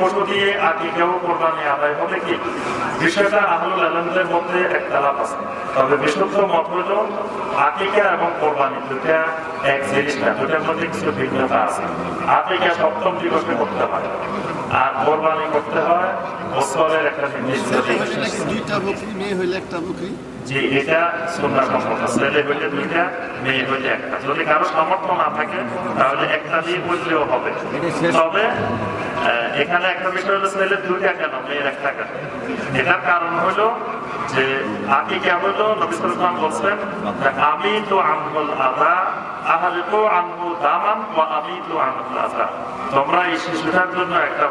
পশু দিয়ে আকিকেও কোরবানি আদায় হবে কি? বিষয়টা আহলুল আলমদের মধ্যে একটা লাভ আছে। তবে বিশুদ্ধ মত হলো আকিকা এবং কোরবানি দুটা এক জিনিস না দুটার মধ্যে কিছু ভিন্নতা আছে। আকিকা সপ্তম দিবসে করতে হয় আর কোরবানি করতে হয় বছরের একটা নির্দিষ্ট কি দুইটা বকরি মেয়ে হইলে একটা বকরি যে এটা সুন্দর সম্পর্ক ছেলে হইলে দুইটা মেয়ে হইলে একটা। যদি কারও সামর্থ্য না থাকে তাহলে একটা দিয়ে বললেও হবে। তবে এখানে একটা বিষয় হলো ছেলে, দুইটা কেন? মেয়ের একটা কেন? এটার কারণ হলো যে আগে কে হলো? নবিসাম বলছেন আমি তো আনহুল আদা।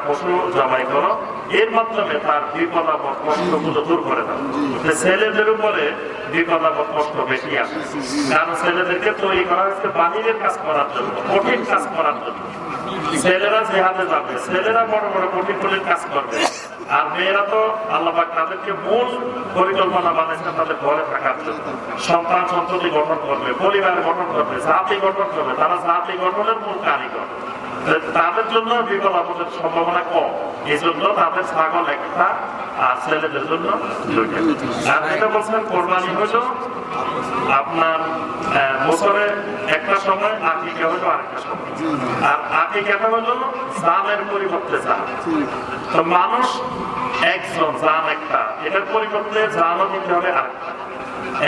পশু করো, এর মাধ্যমে তার দাও। ছেলেদের উপরে বিপদ আপদ কষ্ট বেশি আসে। কারণ ছেলেদেরকে তৈরি করা হয়েছে বাহিরের কাজ করার জন্য, কঠিন কাজ করার জন্য। ছেলেরা জেহাদে যাবে ছেলেরা বড় বড় কঠিন কঠিন কাজ করবে। আর মেয়েরা তো আল্লাহবাক তাদেরকে মূল পরিকল্পনা বানাইছেন তাদের ঘরে থাকার জন্য। সন্তান সন্ততি গঠন করবে, পরিবার গঠন করবে, জাতি গঠন করবে, তারা জাতি গঠনের মূল কারিগর। তাদের জন্য বিপদ আপদের সম্ভাবনা কম। এই জন্য তাদের ছাগল একটা ছেলেদের জন্য আর বলছেন কোরবানি হলো আপনার বছরে একটা সময় হলো আরেকটা সময়। আর পরিবর্তে তো মানুষ একজন জান একটা। এটার পরিবর্তে জানও দিতে হবে আরেকটা।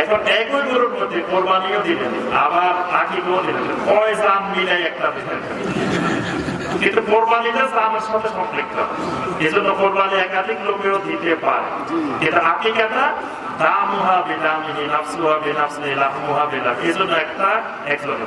এখন একই গরুর মধ্যে কোরবানিও দিলেন, আবার আকিকেও দিলেন। কয় জান মিলে একটা দিলেন? কিন্তু কোরবানিটা আমার সাথে সম্পৃক্ত। এই জন্য কোরবানি একাধিক লোকেও দিতে পারে। কিন্তু আকিকাটা দামুহা বিদামিহি নাফসুহা বিনাফসিহি লাহমুহা বিলাহ এই জন্য একটা এক জন্য।